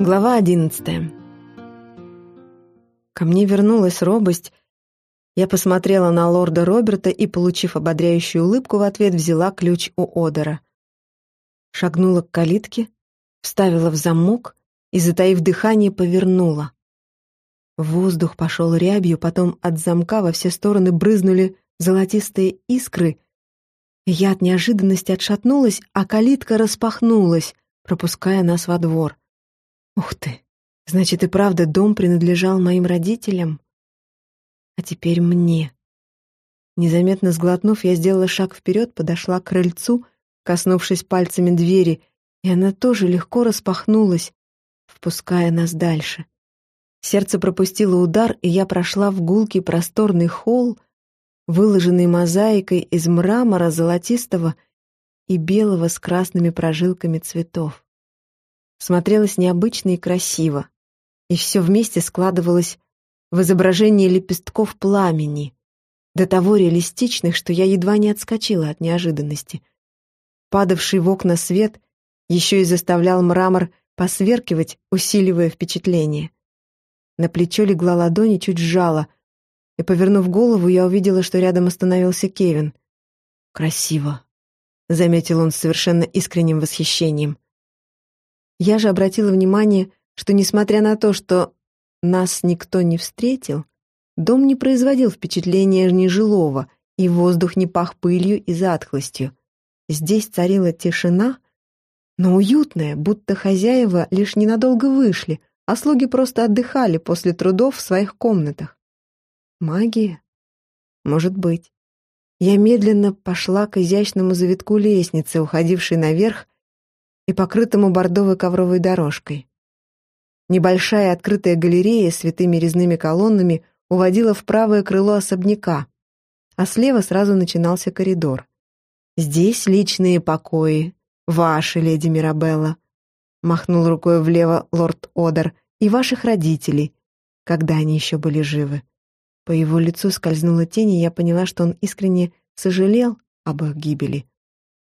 Глава одиннадцатая. Ко мне вернулась робость. Я посмотрела на лорда Роберта и, получив ободряющую улыбку, в ответ взяла ключ у Одера. Шагнула к калитке, вставила в замок и, затаив дыхание, повернула. Воздух пошел рябью, потом от замка во все стороны брызнули золотистые искры. Я от неожиданности отшатнулась, а калитка распахнулась, пропуская нас во двор. Ух ты! Значит, и правда дом принадлежал моим родителям? А теперь мне. Незаметно сглотнув, я сделала шаг вперед, подошла к крыльцу, коснувшись пальцами двери, и она тоже легко распахнулась, впуская нас дальше. Сердце пропустило удар, и я прошла в гулкий просторный холл, выложенный мозаикой из мрамора золотистого и белого с красными прожилками цветов смотрелось необычно и красиво, и все вместе складывалось в изображение лепестков пламени, до того реалистичных, что я едва не отскочила от неожиданности. Падавший в окна свет еще и заставлял мрамор посверкивать, усиливая впечатление. На плечо легла ладонь и чуть сжала, и, повернув голову, я увидела, что рядом остановился Кевин. «Красиво», — заметил он с совершенно искренним восхищением. Я же обратила внимание, что, несмотря на то, что нас никто не встретил, дом не производил впечатления нежилого, и воздух не пах пылью и затхлостью. Здесь царила тишина, но уютная, будто хозяева лишь ненадолго вышли, а слуги просто отдыхали после трудов в своих комнатах. Магия? Может быть. Я медленно пошла к изящному завитку лестницы, уходившей наверх и покрытому бордовой ковровой дорожкой. Небольшая открытая галерея с витыми резными колоннами уводила в правое крыло особняка, а слева сразу начинался коридор. «Здесь личные покои, ваши, леди Мирабелла», махнул рукой влево лорд Одер, и ваших родителей, когда они еще были живы. По его лицу скользнула тень, и я поняла, что он искренне сожалел об их гибели.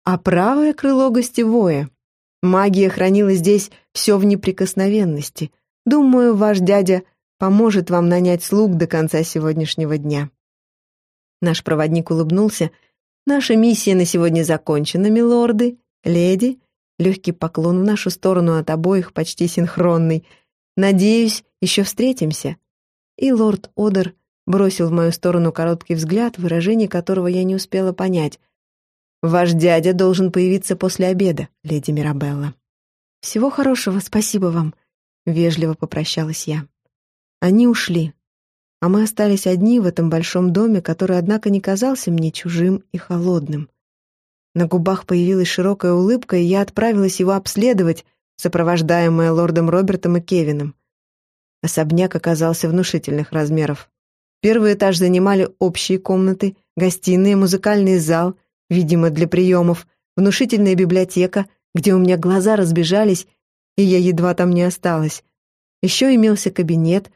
А правое крыло гостевое, Магия хранила здесь все в неприкосновенности. Думаю, ваш дядя поможет вам нанять слуг до конца сегодняшнего дня». Наш проводник улыбнулся. «Наша миссия на сегодня закончена, милорды, леди». Легкий поклон в нашу сторону от обоих почти синхронный. «Надеюсь, еще встретимся». И лорд Одер бросил в мою сторону короткий взгляд, выражение которого я не успела понять — Ваш дядя должен появиться после обеда, леди Мирабелла. Всего хорошего, спасибо вам, вежливо попрощалась я. Они ушли, а мы остались одни в этом большом доме, который, однако, не казался мне чужим и холодным. На губах появилась широкая улыбка, и я отправилась его обследовать, сопровождаемая лордом Робертом и Кевином. Особняк оказался внушительных размеров. Первый этаж занимали общие комнаты, гостиная, музыкальный зал — видимо, для приемов, внушительная библиотека, где у меня глаза разбежались, и я едва там не осталась. Еще имелся кабинет,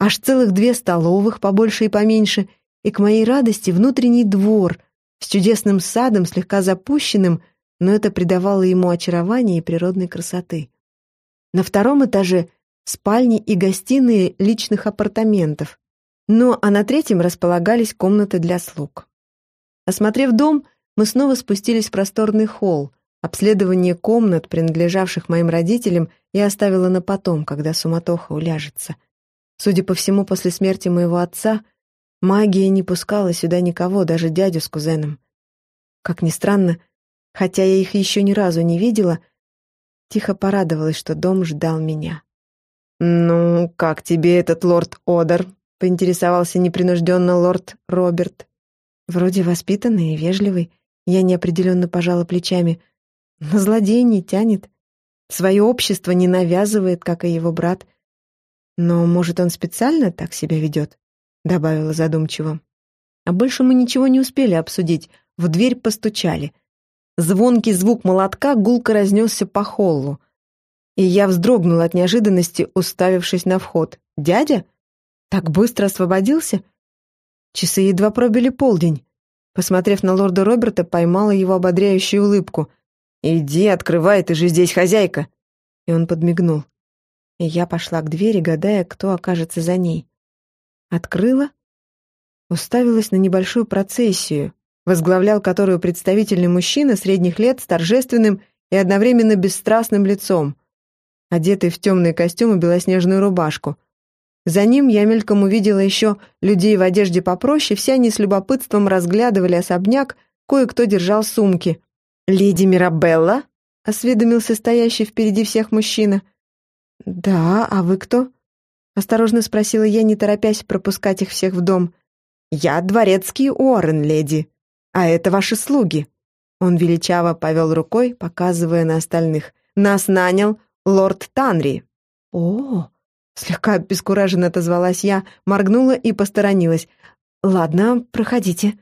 аж целых две столовых, побольше и поменьше, и, к моей радости, внутренний двор с чудесным садом, слегка запущенным, но это придавало ему очарование и природной красоты. На втором этаже спальни и гостиные личных апартаментов, ну а на третьем располагались комнаты для слуг. Осмотрев дом, мы снова спустились в просторный холл. Обследование комнат, принадлежавших моим родителям, я оставила на потом, когда суматоха уляжется. Судя по всему, после смерти моего отца магия не пускала сюда никого, даже дядю с кузеном. Как ни странно, хотя я их еще ни разу не видела, тихо порадовалась, что дом ждал меня. «Ну, как тебе этот лорд Одер?» — поинтересовался непринужденно лорд Роберт. «Вроде воспитанный и вежливый. Я неопределенно пожала плечами. На злодея не тянет. Свое общество не навязывает, как и его брат. Но, может, он специально так себя ведет? Добавила задумчиво. А больше мы ничего не успели обсудить. В дверь постучали. Звонкий звук молотка гулко разнесся по холлу. И я вздрогнула от неожиданности, уставившись на вход. «Дядя? Так быстро освободился?» Часы едва пробили полдень. Посмотрев на лорда Роберта, поймала его ободряющую улыбку. «Иди, открывай, ты же здесь хозяйка!» И он подмигнул. и я пошла к двери, гадая, кто окажется за ней. Открыла, уставилась на небольшую процессию, возглавлял которую представительный мужчина средних лет с торжественным и одновременно бесстрастным лицом, одетый в темный костюм и белоснежную рубашку. За ним я мельком увидела еще людей в одежде попроще, все они с любопытством разглядывали особняк, кое-кто держал сумки. «Леди Мирабелла?» — осведомился стоящий впереди всех мужчина. «Да, а вы кто?» — осторожно спросила я, не торопясь пропускать их всех в дом. «Я дворецкий Уоррен, леди, а это ваши слуги». Он величаво повел рукой, показывая на остальных. «Нас нанял лорд Танри». «О!» — слегка обескураженно отозвалась я, моргнула и посторонилась. «Ладно, проходите».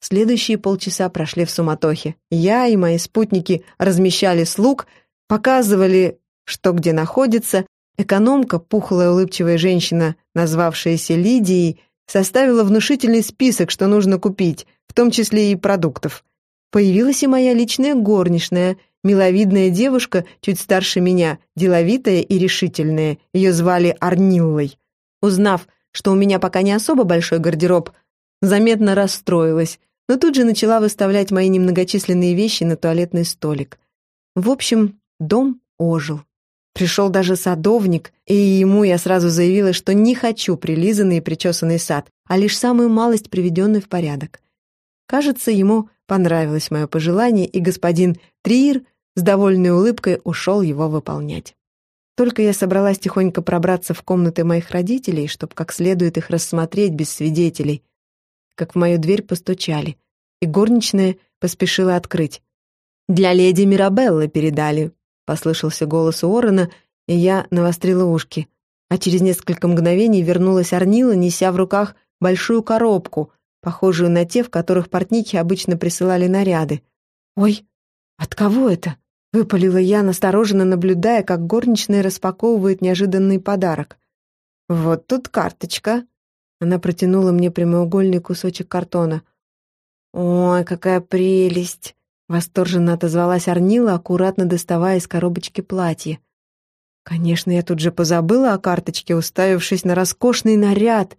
Следующие полчаса прошли в суматохе. Я и мои спутники размещали слуг, показывали, что где находится. Экономка, пухлая улыбчивая женщина, назвавшаяся Лидией, составила внушительный список, что нужно купить, в том числе и продуктов. Появилась и моя личная горничная, миловидная девушка, чуть старше меня, деловитая и решительная. Ее звали Арниллой. Узнав, что у меня пока не особо большой гардероб, заметно расстроилась, но тут же начала выставлять мои немногочисленные вещи на туалетный столик. В общем, дом ожил. Пришел даже садовник, и ему я сразу заявила, что не хочу прилизанный и причесанный сад, а лишь самую малость приведенный в порядок. Кажется, ему понравилось мое пожелание, и господин Триер с довольной улыбкой ушел его выполнять. Только я собралась тихонько пробраться в комнаты моих родителей, чтобы как следует их рассмотреть без свидетелей, как в мою дверь постучали, и горничная поспешила открыть. «Для леди Мирабеллы передали», Послышался голос Уоррена, и я навострила ушки. А через несколько мгновений вернулась Арнила, неся в руках большую коробку, похожую на те, в которых портники обычно присылали наряды. «Ой, от кого это?» — выпалила я, настороженно наблюдая, как горничная распаковывает неожиданный подарок. «Вот тут карточка». Она протянула мне прямоугольный кусочек картона. «Ой, какая прелесть!» Восторженно отозвалась Арнила, аккуратно доставая из коробочки платье. Конечно, я тут же позабыла о карточке, уставившись на роскошный наряд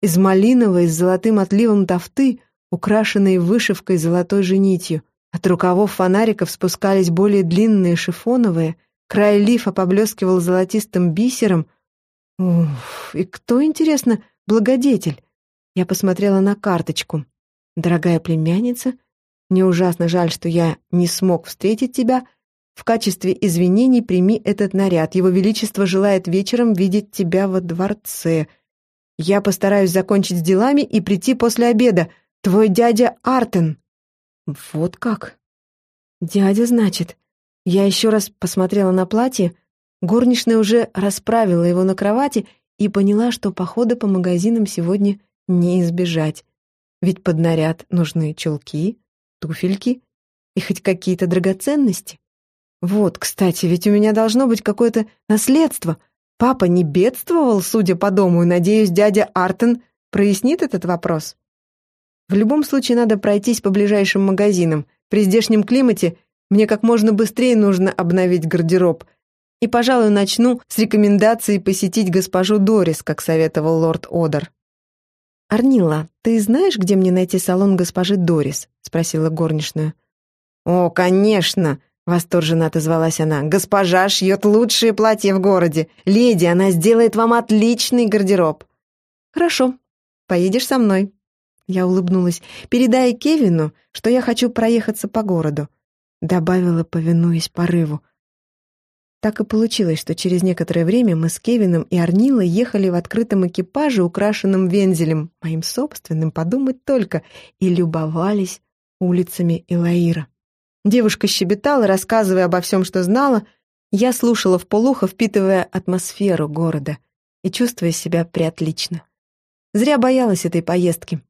из малиновой с золотым отливом тофты, украшенной вышивкой золотой же нитью. От рукавов фонариков спускались более длинные шифоновые, край лифа поблескивал золотистым бисером. Уф, и кто, интересно, благодетель? Я посмотрела на карточку. Дорогая племянница — мне ужасно жаль, что я не смог встретить тебя. В качестве извинений прими этот наряд. Его Величество желает вечером видеть тебя во дворце. Я постараюсь закончить с делами и прийти после обеда. Твой дядя Артен». «Вот как?» «Дядя, значит?» Я еще раз посмотрела на платье. Горничная уже расправила его на кровати и поняла, что похода по магазинам сегодня не избежать. Ведь под наряд нужны чулки, туфельки и хоть какие-то драгоценности. Вот, кстати, ведь у меня должно быть какое-то наследство. Папа не бедствовал, судя по дому, и, надеюсь, дядя Артен прояснит этот вопрос. В любом случае надо пройтись по ближайшим магазинам. При здешнем климате мне как можно быстрее нужно обновить гардероб. И, пожалуй, начну с рекомендации посетить госпожу Дорис, как советовал лорд Одер. «Арнила, ты знаешь, где мне найти салон госпожи Дорис?» — спросила горничная. «О, конечно!» — восторженно отозвалась она. «Госпожа шьет лучшие платья в городе. Леди, она сделает вам отличный гардероб». «Хорошо, поедешь со мной». Я улыбнулась. «Передай Кевину, что я хочу проехаться по городу», — добавила, повинуясь порыву. Так и получилось, что через некоторое время мы с Кевином и Арнилой ехали в открытом экипаже, украшенном вензелем, моим собственным, подумать только, и любовались улицами Илаира. Девушка щебетала, рассказывая обо всем, что знала. Я слушала вполуха, впитывая атмосферу города и чувствуя себя приотлично. Зря боялась этой поездки.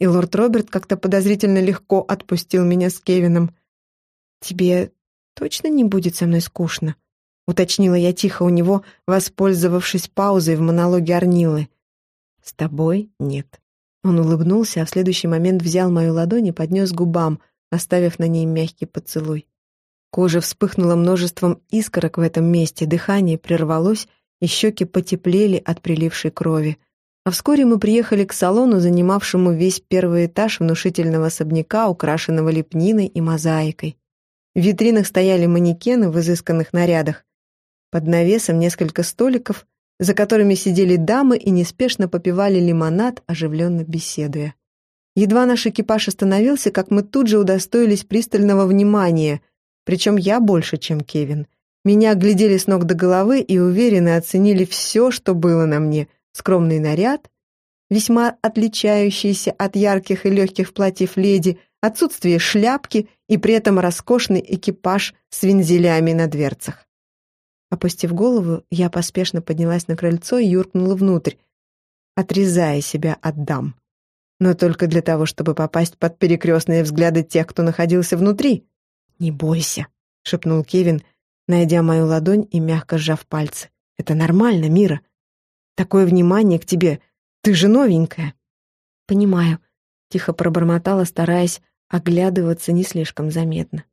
И лорд Роберт как-то подозрительно легко отпустил меня с Кевином. «Тебе точно не будет со мной скучно?» уточнила я тихо у него, воспользовавшись паузой в монологе Арнилы. «С тобой нет». Он улыбнулся, а в следующий момент взял мою ладонь и поднес губам, оставив на ней мягкий поцелуй. Кожа вспыхнула множеством искорок в этом месте, дыхание прервалось, и щеки потеплели от прилившей крови. А вскоре мы приехали к салону, занимавшему весь первый этаж внушительного особняка, украшенного лепниной и мозаикой. В витринах стояли манекены в изысканных нарядах. Под навесом несколько столиков, за которыми сидели дамы и неспешно попивали лимонад, оживленно беседуя. Едва наш экипаж остановился, как мы тут же удостоились пристального внимания, причем я больше, чем Кевин. Меня глядели с ног до головы и уверенно оценили все, что было на мне. Скромный наряд, весьма отличающийся от ярких и легких платьев леди, отсутствие шляпки и при этом роскошный экипаж с вензелями на дверцах. Опустив голову, я поспешно поднялась на крыльцо и юркнула внутрь, отрезая себя от дам. Но только для того, чтобы попасть под перекрестные взгляды тех, кто находился внутри. «Не бойся», — шепнул Кевин, найдя мою ладонь и мягко сжав пальцы. «Это нормально, Мира. Такое внимание к тебе. Ты же новенькая». «Понимаю», — тихо пробормотала, стараясь оглядываться не слишком заметно.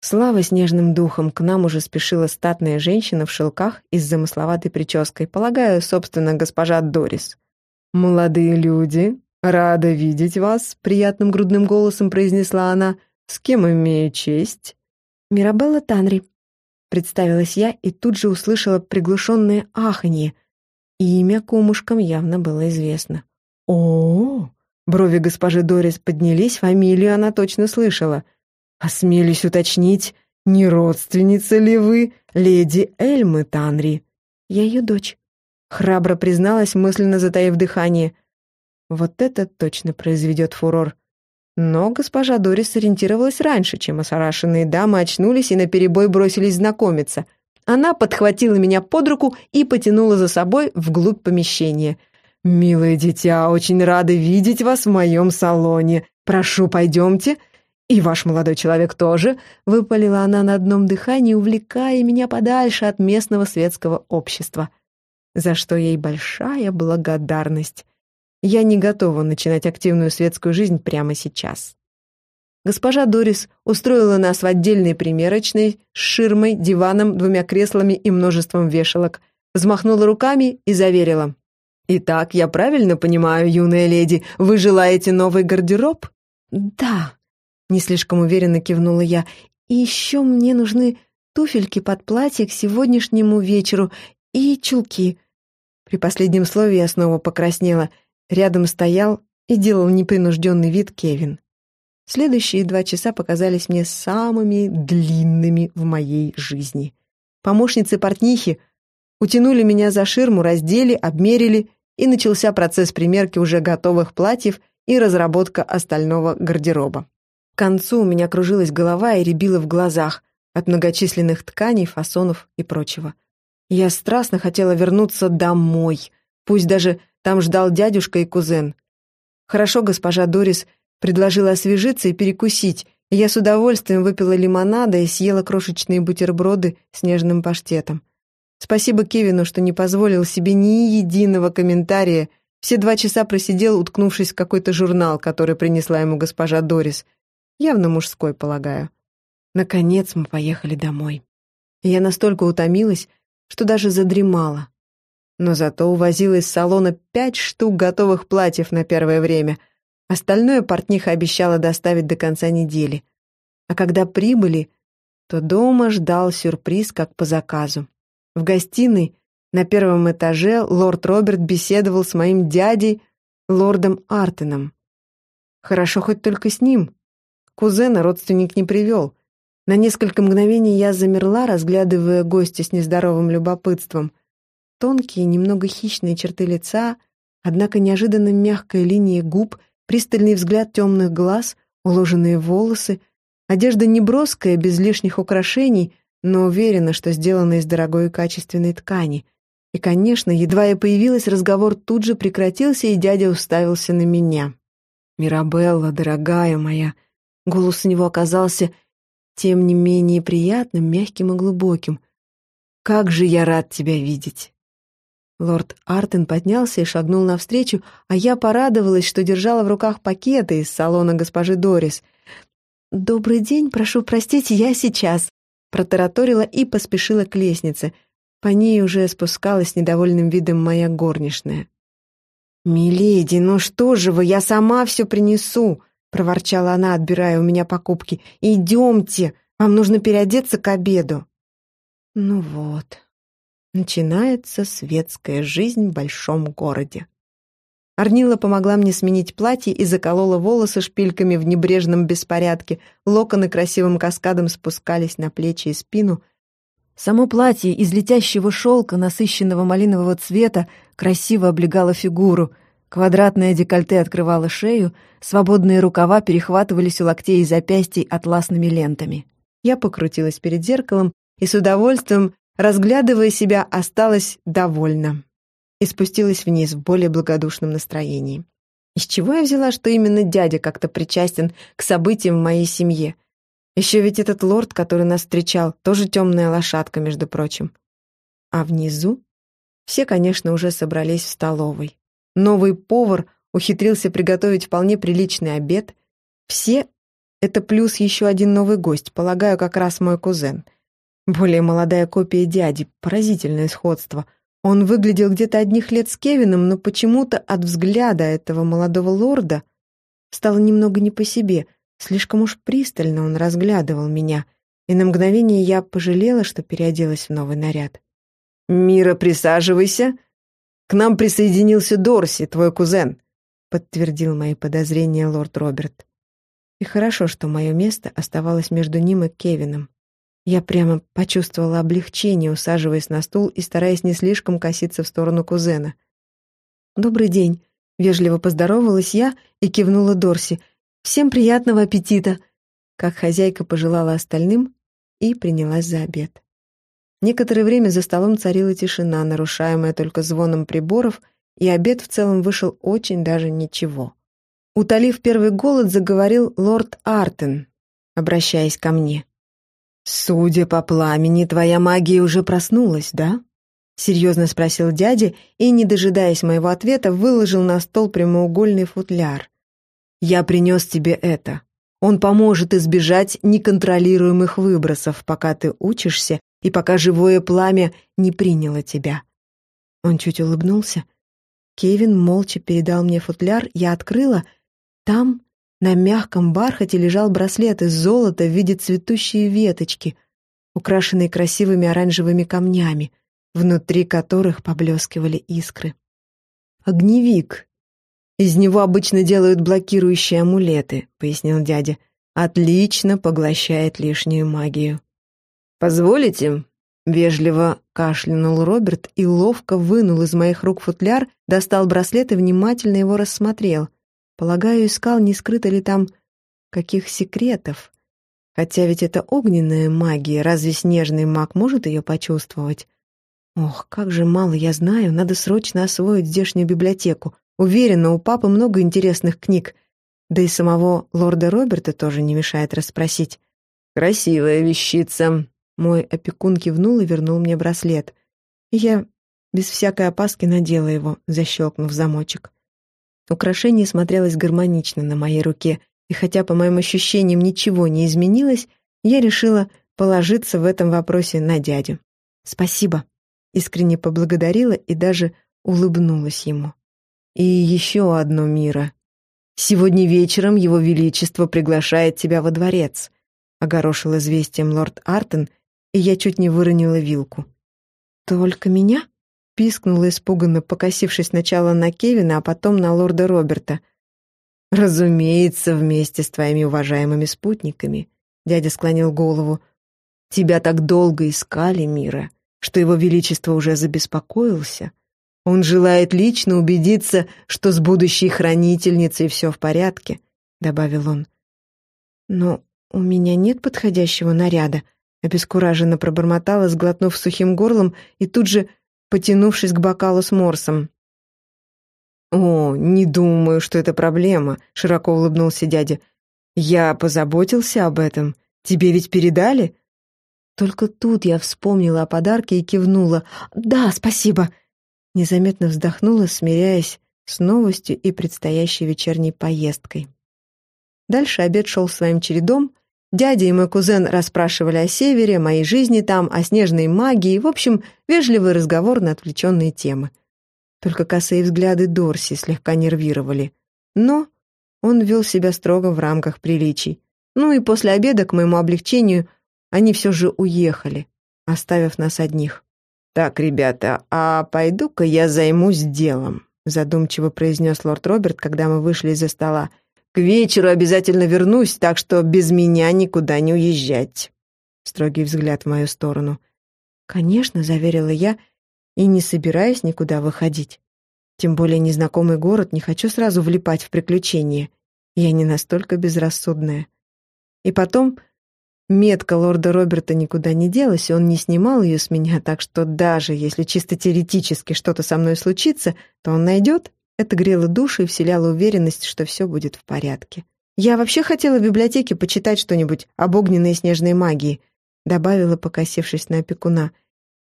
Слава снежным духом, к нам уже спешила статная женщина в шелках и с замысловатой прической, полагаю, собственно, госпожа Дорис. «Молодые люди, рада видеть вас», — приятным грудным голосом произнесла она. «С кем имею честь?» «Мирабелла Танри», — представилась я и тут же услышала приглушенное аханье. Имя кумушкам явно было известно. о, -о, -о Брови госпожи Дорис поднялись, фамилию она точно слышала. «Осмелюсь уточнить, не родственница ли вы леди Эльмы Танри?» «Я ее дочь», — храбро призналась, мысленно затаив дыхание. «Вот это точно произведет фурор». Но госпожа Дорис сориентировалась раньше, чем ошарашенные дамы очнулись и наперебой бросились знакомиться. Она подхватила меня под руку и потянула за собой вглубь помещения — «Милое дитя, очень рада видеть вас в моем салоне. Прошу, пойдемте». «И ваш молодой человек тоже», — выпалила она на одном дыхании, увлекая меня подальше от местного светского общества. За что ей большая благодарность. Я не готова начинать активную светскую жизнь прямо сейчас. Госпожа Дорис устроила нас в отдельной примерочной с ширмой, диваном, двумя креслами и множеством вешалок, взмахнула руками и заверила. «Итак, я правильно понимаю, юная леди, вы желаете новый гардероб?» «Да», — не слишком уверенно кивнула я. «И еще мне нужны туфельки под платье к сегодняшнему вечеру и чулки». При последнем слове я снова покраснела. Рядом стоял и делал непринужденный вид Кевин. Следующие два часа показались мне самыми длинными в моей жизни. Помощницы портнихи утянули меня за ширму, раздели, обмерили и начался процесс примерки уже готовых платьев и разработка остального гардероба. К концу у меня кружилась голова и рябила в глазах от многочисленных тканей, фасонов и прочего. Я страстно хотела вернуться домой, пусть даже там ждал дядюшка и кузен. Хорошо госпожа Дорис предложила освежиться и перекусить, и я с удовольствием выпила лимонада и съела крошечные бутерброды с нежным паштетом. Спасибо Кевину, что не позволил себе ни единого комментария. Все два часа просидел, уткнувшись в какой-то журнал, который принесла ему госпожа Дорис. Явно мужской, полагаю. Наконец мы поехали домой. я настолько утомилась, что даже задремала. Но зато увозила из салона пять штук готовых платьев на первое время. Остальное портниха обещала доставить до конца недели. А когда прибыли, то дома ждал сюрприз, как по заказу. В гостиной на первом этаже лорд Роберт беседовал с моим дядей, лордом Артеном. Хорошо хоть только с ним. Кузена родственник не привел. На несколько мгновений я замерла, разглядывая гостя с нездоровым любопытством. Тонкие, немного хищные черты лица, однако неожиданно мягкая линия губ, пристальный взгляд темных глаз, уложенные волосы, одежда неброская, без лишних украшений — но уверена, что сделано из дорогой и качественной ткани. И, конечно, едва я появилась, разговор тут же прекратился, и дядя уставился на меня. «Мирабелла, дорогая моя!» Голос у него оказался, тем не менее, приятным, мягким и глубоким. «Как же я рад тебя видеть!» Лорд Артен поднялся и шагнул навстречу, а я порадовалась, что держала в руках пакеты из салона госпожи Дорис. «Добрый день, прошу простить, я сейчас», протараторила и поспешила к лестнице. По ней уже спускалась недовольным видом моя горничная. «Миледи, ну что же вы, я сама все принесу!» — проворчала она, отбирая у меня покупки. «Идемте, вам нужно переодеться к обеду». Ну вот, начинается светская жизнь в большом городе. Арнила помогла мне сменить платье и заколола волосы шпильками в небрежном беспорядке. Локоны красивым каскадом спускались на плечи и спину. Само платье из летящего шелка, насыщенного малинового цвета, красиво облегало фигуру. Квадратное декольте открывало шею, свободные рукава перехватывались у локтей и запястий атласными лентами. Я покрутилась перед зеркалом и с удовольствием, разглядывая себя, осталась довольна и спустилась вниз в более благодушном настроении. Из чего я взяла, что именно дядя как-то причастен к событиям в моей семье? Еще ведь этот лорд, который нас встречал, тоже темная лошадка, между прочим. А внизу все, конечно, уже собрались в столовой. Новый повар ухитрился приготовить вполне приличный обед. Все — это плюс еще один новый гость, полагаю, как раз мой кузен. Более молодая копия дяди, поразительное сходство — он выглядел где-то одних лет с Кевином, но почему-то от взгляда этого молодого лорда стало немного не по себе. Слишком уж пристально он разглядывал меня, и на мгновение я пожалела, что переоделась в новый наряд. «Мира, присаживайся. К нам присоединился Дорси, твой кузен», подтвердил мои подозрения лорд Роберт. И хорошо, что мое место оставалось между ним и Кевином. Я прямо почувствовала облегчение, усаживаясь на стул и стараясь не слишком коситься в сторону кузена. «Добрый день», — вежливо поздоровалась я и кивнула Дорси. «Всем приятного аппетита!» Как хозяйка пожелала остальным и принялась за обед. Некоторое время за столом царила тишина, нарушаемая только звоном приборов, и обед в целом вышел очень даже ничего. Утолив первый голод, заговорил лорд Артен, обращаясь ко мне. «Судя по пламени, твоя магия уже проснулась, да?» — серьезно спросил дядя и, не дожидаясь моего ответа, выложил на стол прямоугольный футляр. «Я принес тебе это. Он поможет избежать неконтролируемых выбросов, пока ты учишься и пока живое пламя не приняло тебя». Он чуть улыбнулся. Кевин молча передал мне футляр, я открыла. Там на мягком бархате лежал браслет из золота в виде цветущей веточки, украшенной красивыми оранжевыми камнями, внутри которых поблескивали искры. «Огневик. Из него обычно делают блокирующие амулеты», — пояснил дядя. «Отлично поглощает лишнюю магию». «Позволите?» — вежливо кашлянул Роберт и ловко вынул из моих рук футляр, достал браслет и внимательно его рассмотрел. Полагаю, искал, не скрыто ли там каких секретов. Хотя ведь это огненная магия, разве снежный маг может ее почувствовать? Ох, как же мало я знаю, надо срочно освоить здешнюю библиотеку. Уверена, у папы много интересных книг. Да и самого лорда Роберта тоже не мешает расспросить. «Красивая вещица!» Мой опекун кивнул и вернул мне браслет. Я без всякой опаски надела его, защелкнув замочек. Украшение смотрелось гармонично на моей руке, и хотя по моим ощущениям ничего не изменилось, я решила положиться в этом вопросе на дядю. «Спасибо», — искренне поблагодарила и даже улыбнулась ему. «И еще одно, Мира. Сегодня вечером Его Величество приглашает тебя во дворец», — огорошил известием лорд Артен, и я чуть не выронила вилку. «Только меня?» Пискнула испуганно, покосившись сначала на Кевина, а потом на лорда Роберта. «Разумеется, вместе с твоими уважаемыми спутниками», — дядя склонил голову. «Тебя так долго искали, Мира, что его величество уже забеспокоился. Он желает лично убедиться, что с будущей хранительницей все в порядке», — добавил он. «Но у меня нет подходящего наряда», — обескураженно пробормотала, сглотнув сухим горлом, и тут же потянувшись к бокалу с морсом. «О, не думаю, что это проблема», — широко улыбнулся дядя. «Я позаботился об этом. Тебе ведь передали?» Только тут я вспомнила о подарке и кивнула. «Да, спасибо!» Незаметно вздохнула, смиряясь с новостью и предстоящей вечерней поездкой. Дальше обед шел своим чередом. Дядя и мой кузен расспрашивали о севере, моей жизни там, о снежной магии, в общем, вежливый разговор на отвлеченные темы. Только косые взгляды Дорси слегка нервировали. Но он вел себя строго в рамках приличий. Ну и после обеда, к моему облегчению, они все же уехали, оставив нас одних. «Так, ребята, а пойду-ка я займусь делом», задумчиво произнес лорд Роберт, когда мы вышли из-за стола. «К вечеру обязательно вернусь, так что без меня никуда не уезжать». Строгий взгляд в мою сторону. «Конечно», — заверила я, и не собираюсь никуда выходить. Тем более незнакомый город, не хочу сразу влипать в приключения. Я не настолько безрассудная. И потом, метка лорда Роберта никуда не делась, и он не снимал ее с меня, так что даже если чисто теоретически что-то со мной случится, то он найдет. Это грело душу и вселяло уверенность, что все будет в порядке. «Я вообще хотела в библиотеке почитать что-нибудь об огненной и снежной магии», добавила, покосившись на опекуна.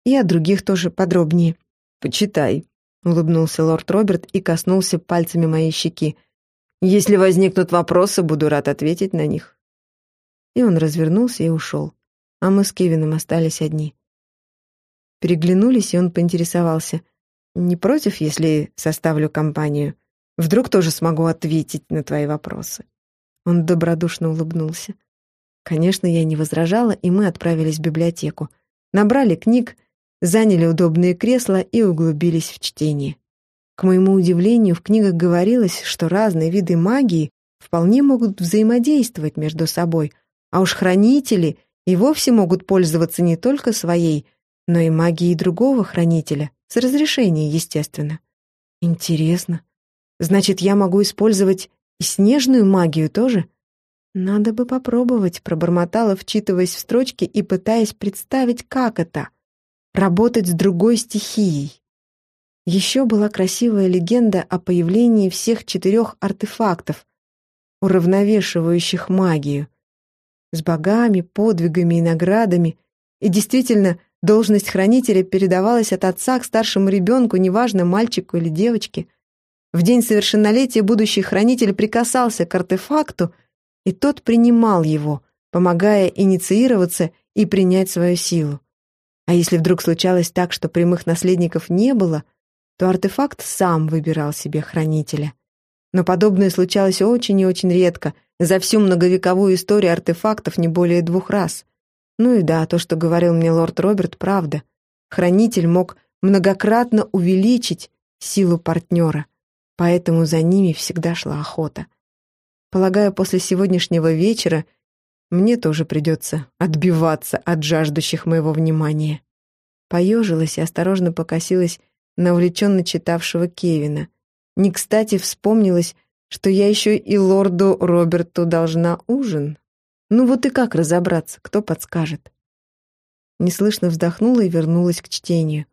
«И о других тоже подробнее». «Почитай», — улыбнулся лорд Роберт и коснулся пальцами моей щеки. «Если возникнут вопросы, буду рад ответить на них». И он развернулся и ушел. А мы с Кевином остались одни. Переглянулись, и он поинтересовался. «Не против, если составлю компанию? Вдруг тоже смогу ответить на твои вопросы?» Он добродушно улыбнулся. Конечно, я не возражала, и мы отправились в библиотеку. Набрали книг, заняли удобные кресла и углубились в чтение. К моему удивлению, в книгах говорилось, что разные виды магии вполне могут взаимодействовать между собой, а уж хранители и вовсе могут пользоваться не только своей, но и магией другого хранителя, с разрешения, естественно. Интересно. Значит, я могу использовать и снежную магию тоже? Надо бы попробовать, пробормотала, вчитываясь в строчки и пытаясь представить, как это — работать с другой стихией. Еще была красивая легенда о появлении всех четырех артефактов, уравновешивающих магию с богами, подвигами и наградами. И действительно, должность хранителя передавалась от отца к старшему ребенку, неважно, мальчику или девочке. В день совершеннолетия будущий хранитель прикасался к артефакту, и тот принимал его, помогая инициироваться и принять свою силу. А если вдруг случалось так, что прямых наследников не было, то артефакт сам выбирал себе хранителя. Но подобное случалось очень и очень редко, за всю многовековую историю артефактов не более двух раз. Ну и да, то, что говорил мне лорд Роберт, правда. Хранитель мог многократно увеличить силу партнера, поэтому за ними всегда шла охота. Полагаю, после сегодняшнего вечера мне тоже придется отбиваться от жаждущих моего внимания. Поежилась и осторожно покосилась на увлеченно читавшего Кевина. Не кстати вспомнилось, что я еще и лорду Роберту должна ужин. Ну вот и как разобраться, кто подскажет? Неслышно вздохнула и вернулась к чтению.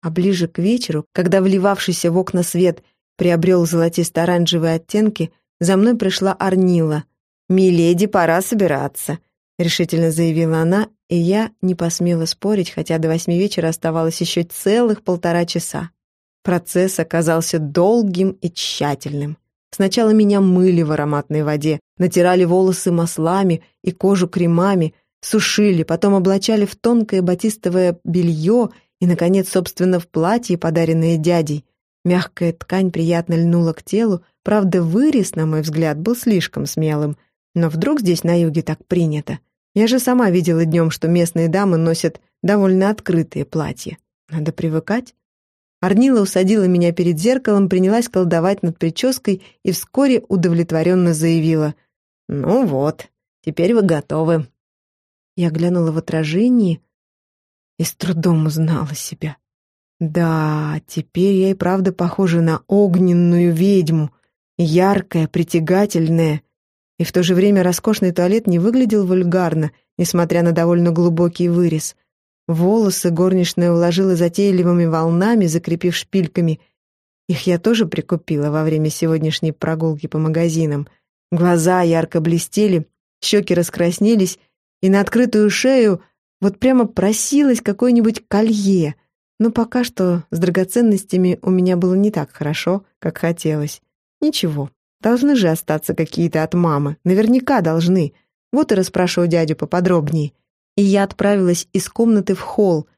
А ближе к вечеру, когда вливавшийся в окна свет приобрел золотисто-оранжевые оттенки, за мной пришла Арнила. «Миледи, пора собираться», — решительно заявила она, и я не посмела спорить, хотя до восьми вечера оставалось еще целых полтора часа. Процесс оказался долгим и тщательным. Сначала меня мыли в ароматной воде, натирали волосы маслами и кожу кремами, сушили, потом облачали в тонкое батистовое белье и, наконец, собственно, в платье, подаренное дядей. Мягкая ткань приятно льнула к телу, правда, вырез, на мой взгляд, был слишком смелым. Но вдруг здесь на юге так принято? Я же сама видела днем, что местные дамы носят довольно открытые платья. Надо привыкать. Арнила усадила меня перед зеркалом, принялась колдовать над прической и вскоре удовлетворенно заявила. «Ну вот, теперь вы готовы». Я глянула в отражение и с трудом узнала себя. Да, теперь я и правда похожа на огненную ведьму, яркая, притягательная, и в то же время роскошный туалет не выглядел вульгарно, несмотря на довольно глубокий вырез. Волосы горничная уложила затейливыми волнами, закрепив шпильками. Их я тоже прикупила во время сегодняшней прогулки по магазинам. Глаза ярко блестели, щеки раскраснелись, и на открытую шею вот прямо просилось какое-нибудь колье. Но пока что с драгоценностями у меня было не так хорошо, как хотелось. Ничего, должны же остаться какие-то от мамы, наверняка должны. Вот и расспрашиваю дядю поподробнее. И я отправилась из комнаты в холл,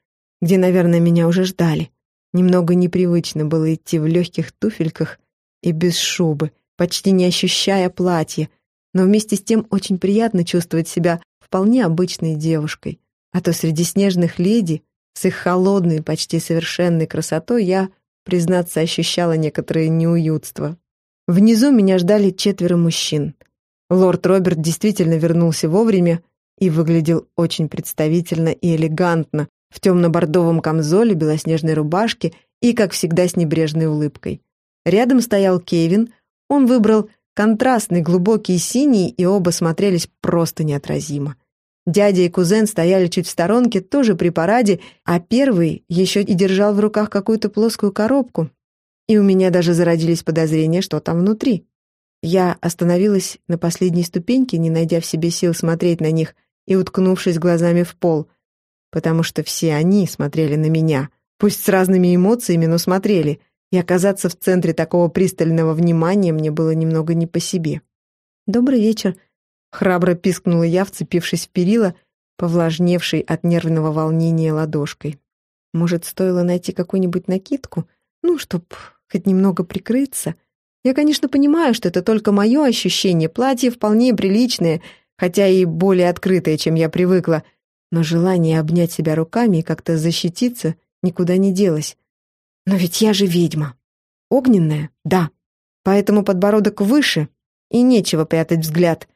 где, наверное, меня уже ждали. Немного непривычно было идти в легких туфельках и без шубы, почти не ощущая платья, но вместе с тем очень приятно чувствовать себя вполне обычной девушкой. А то среди снежных леди с их холодной, почти совершенной красотой я, признаться, ощущала некоторое неуютство. Внизу меня ждали четверо мужчин. Лорд Роберт действительно вернулся вовремя и выглядел очень представительно и элегантно, в темно-бордовом камзоле, белоснежной рубашке и, как всегда, с небрежной улыбкой. Рядом стоял Кевин, он выбрал контрастный глубокий синий, и оба смотрелись просто неотразимо. Дядя и кузен стояли чуть в сторонке, тоже при параде, а первый еще и держал в руках какую-то плоскую коробку. И у меня даже зародились подозрения, что там внутри. Я остановилась на последней ступеньке, не найдя в себе сил смотреть на них и уткнувшись глазами в пол, потому что все они смотрели на меня, пусть с разными эмоциями, но смотрели, и оказаться в центре такого пристального внимания мне было немного не по себе. «Добрый вечер», Храбро пискнула я, вцепившись в перила, повлажневшей от нервного волнения ладошкой. Может, стоило найти какую-нибудь накидку? Ну, чтоб хоть немного прикрыться. Я, конечно, понимаю, что это только мое ощущение. Платье вполне приличное, хотя и более открытое, чем я привыкла. Но желание обнять себя руками и как-то защититься никуда не делось. Но ведь я же ведьма. Огненная? Да. Поэтому подбородок выше, и нечего прятать взгляд.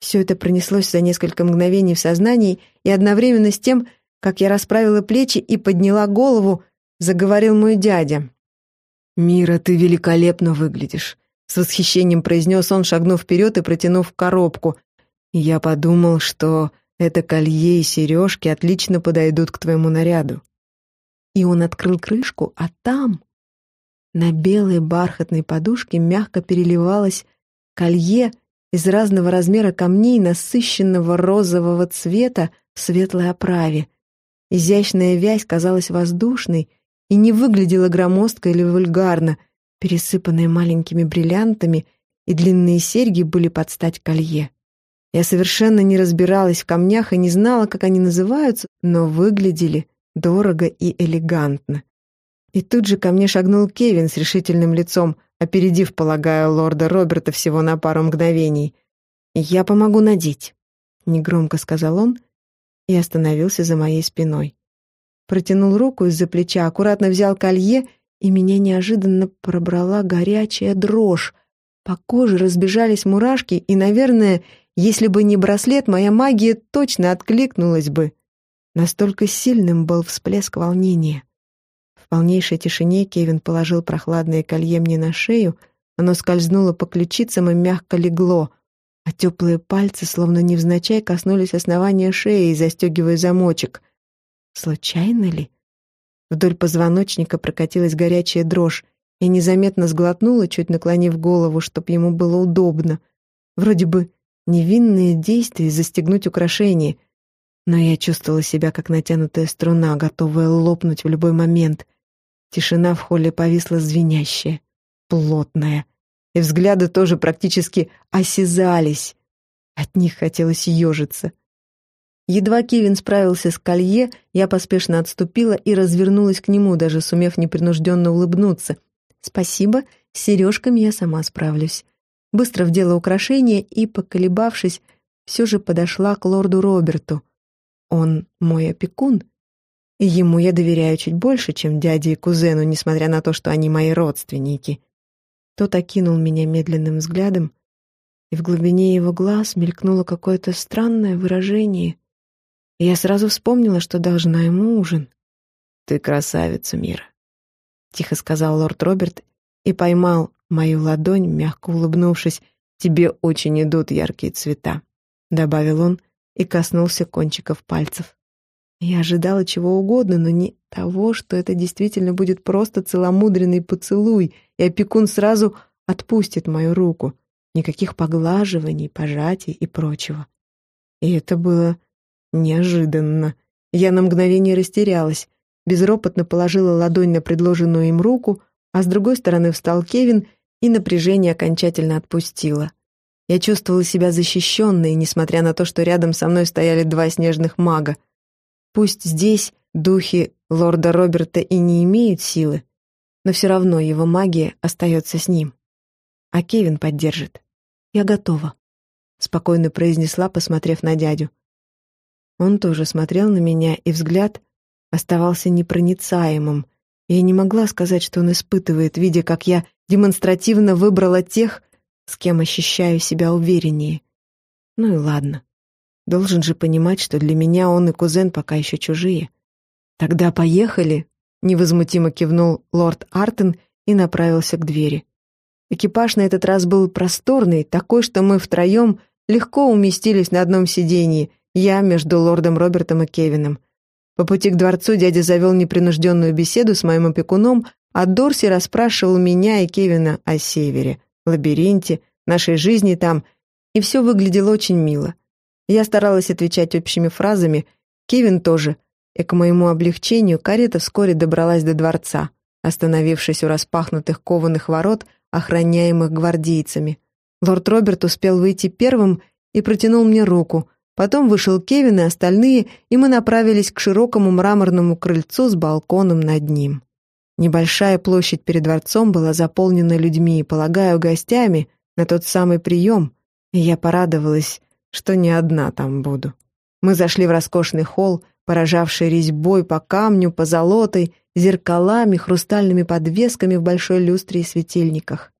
Все это пронеслось за несколько мгновений в сознании, и одновременно с тем, как я расправила плечи и подняла голову, заговорил мой дядя. «Мира, ты великолепно выглядишь», — с восхищением произнес он, шагнув вперед и протянув коробку. «Я подумал, что это колье и сережки отлично подойдут к твоему наряду». И он открыл крышку, а там, на белой бархатной подушке, мягко переливалось колье из разного размера камней насыщенного розового цвета в светлой оправе. Изящная вязь казалась воздушной и не выглядела громоздко или вульгарно, пересыпанная маленькими бриллиантами, и длинные серьги были под стать колье. Я совершенно не разбиралась в камнях и не знала, как они называются, но выглядели дорого и элегантно. И тут же ко мне шагнул Кевин с решительным лицом, опередив, полагаю, лорда Роберта всего на пару мгновений. «Я помогу надеть», — негромко сказал он и остановился за моей спиной. Протянул руку из-за плеча, аккуратно взял колье, и меня неожиданно пробрала горячая дрожь. По коже разбежались мурашки, и, наверное, если бы не браслет, моя магия точно откликнулась бы. Настолько сильным был всплеск волнения. В полнейшей тишине Кевин положил прохладное колье мне на шею, оно скользнуло по ключицам и мягко легло, а теплые пальцы, словно невзначай, коснулись основания шеи, застегивая замочек. Случайно ли? Вдоль позвоночника прокатилась горячая дрожь. Я незаметно сглотнула, чуть наклонив голову, чтобы ему было удобно. Вроде бы невинные действия застегнуть украшение, но я чувствовала себя как натянутая струна, готовая лопнуть в любой момент — Тишина в холле повисла звенящая, плотная, и взгляды тоже практически осязались. От них хотелось ежиться. Едва Кевин справился с колье, я поспешно отступила и развернулась к нему, даже сумев непринужденно улыбнуться. «Спасибо, с сережками я сама справлюсь». Быстро вдела украшение и, поколебавшись, все же подошла к лорду Роберту. Он мой опекун, и ему я доверяю чуть больше, чем дяде и кузену, несмотря на то, что они мои родственники. Тот окинул меня медленным взглядом, и в глубине его глаз мелькнуло какое-то странное выражение. И я сразу вспомнила, что должна ему ужин. «Ты красавица, Мира», — тихо сказал лорд Роберт и поймал мою ладонь, мягко улыбнувшись. «Тебе очень идут яркие цвета», — добавил он и коснулся кончиков пальцев. Я ожидала чего угодно, но не того, что это действительно будет просто целомудренный поцелуй, и опекун сразу отпустит мою руку. Никаких поглаживаний, пожатий и прочего. И это было неожиданно. Я на мгновение растерялась, безропотно положила ладонь на предложенную им руку, а с другой стороны встал Кевин и напряжение окончательно отпустило. Я чувствовала себя защищенной, несмотря на то, что рядом со мной стояли два снежных мага. Пусть здесь духи лорда Роберта и не имеют силы, но все равно его магия остается с ним. А Кевин поддержит. Я готова, — спокойно произнесла, посмотрев на дядю. Он тоже смотрел на меня, и взгляд оставался непроницаемым. Я не могла сказать, что он испытывает, видя, как я демонстративно выбрала тех, с кем ощущаю себя увереннее. Ну и ладно. Должен же понимать, что для меня он и кузен пока еще чужие. Тогда поехали, невозмутимо кивнул лорд Артен и направился к двери. Экипаж на этот раз был просторный, такой, что мы втроем легко уместились на одном сиденье, я между лордом Робертом и Кевином. По пути к дворцу дядя завел непринужденную беседу с моим опекуном, а Дорси расспрашивал меня и Кевина о севере, лабиринте, нашей жизни там, и все выглядело очень мило. Я старалась отвечать общими фразами, Кевин тоже, и к моему облегчению карета вскоре добралась до дворца, остановившись у распахнутых кованых ворот, охраняемых гвардейцами. Лорд Роберт успел выйти первым и протянул мне руку, потом вышел Кевин и остальные, и мы направились к широкому мраморному крыльцу с балконом над ним. Небольшая площадь перед дворцом была заполнена людьми, полагаю, гостями на тот самый прием, и я порадовалась, что не одна там буду. Мы зашли в роскошный холл, поражавший резьбой по камню, по золотой, зеркалами, хрустальными подвесками в большой люстре и светильниках.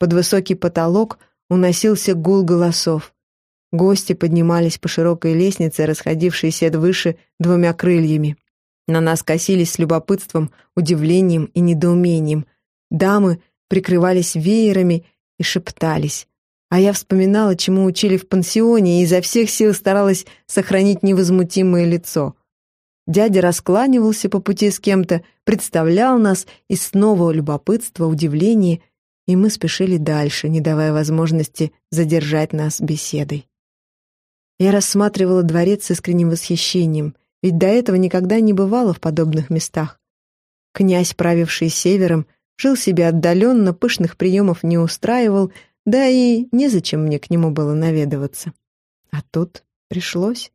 Под высокий потолок уносился гул голосов. Гости поднимались по широкой лестнице, расходившейся выше двумя крыльями. На нас косились с любопытством, удивлением и недоумением. Дамы прикрывались веерами и шептались. А я вспоминала, чему учили в пансионе, и изо всех сил старалась сохранить невозмутимое лицо. Дядя раскланивался по пути с кем-то, представлял нас, и снова любопытство, удивление, и мы спешили дальше, не давая возможности задержать нас беседой. Я рассматривала дворец с искренним восхищением — ведь до этого никогда не бывало в подобных местах. Князь, правивший севером, жил себе отдаленно, пышных приемов не устраивал, да и незачем мне к нему было наведываться. А тут пришлось.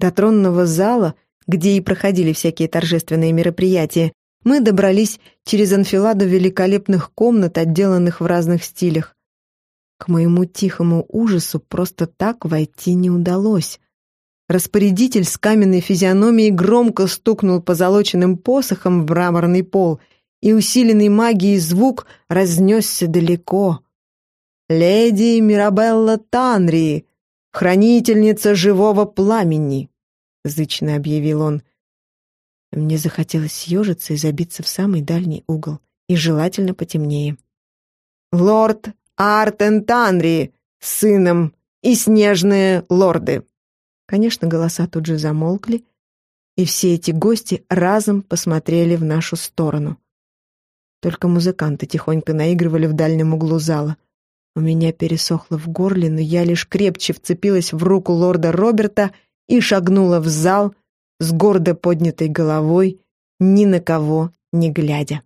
До тронного зала, где и проходили всякие торжественные мероприятия, мы добрались через анфиладу великолепных комнат, отделанных в разных стилях. К моему тихому ужасу просто так войти не удалось. Распорядитель с каменной физиономией громко стукнул позолоченным посохом в мраморный пол, и усиленный магией звук разнесся далеко. «Леди Мирабелла Танри, хранительница живого пламени!» — зычно объявил он. Мне захотелось съежиться и забиться в самый дальний угол, и желательно потемнее. «Лорд Артен Танри, сыном и снежные лорды!» Конечно, голоса тут же замолкли, и все эти гости разом посмотрели в нашу сторону. Только музыканты тихонько наигрывали в дальнем углу зала. У меня пересохло в горле, но я лишь крепче вцепилась в руку лорда Роберта и шагнула в зал с гордо поднятой головой, ни на кого не глядя.